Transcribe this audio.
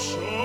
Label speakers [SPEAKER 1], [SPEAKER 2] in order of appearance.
[SPEAKER 1] show.